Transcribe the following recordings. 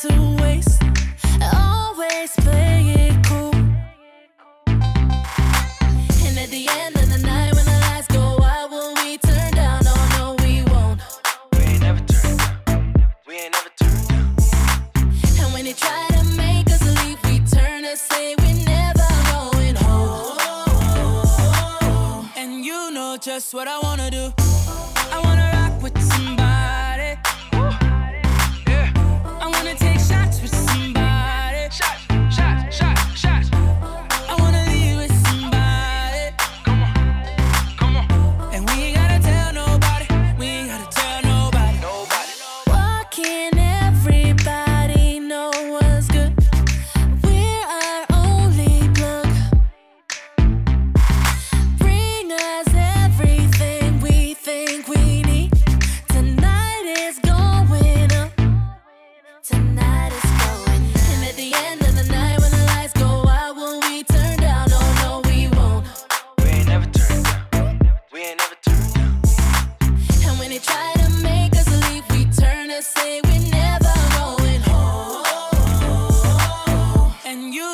to waste. Always play it cool. And at the end of the night, when the lights go out, will we turn down? Oh no, we won't. We ain't down. We ain't down. And when to make us leave, we turn and say we're never going home. And you know just what I wanna do. I wanna.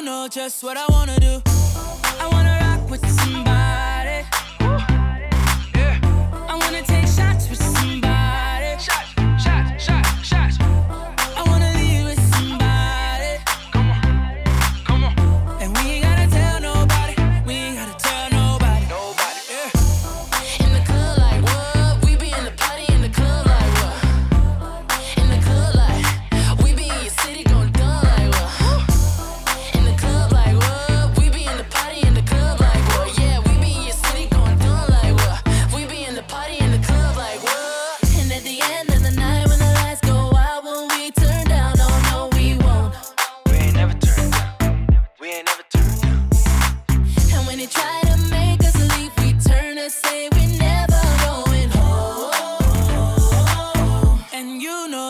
know just what I wanna do.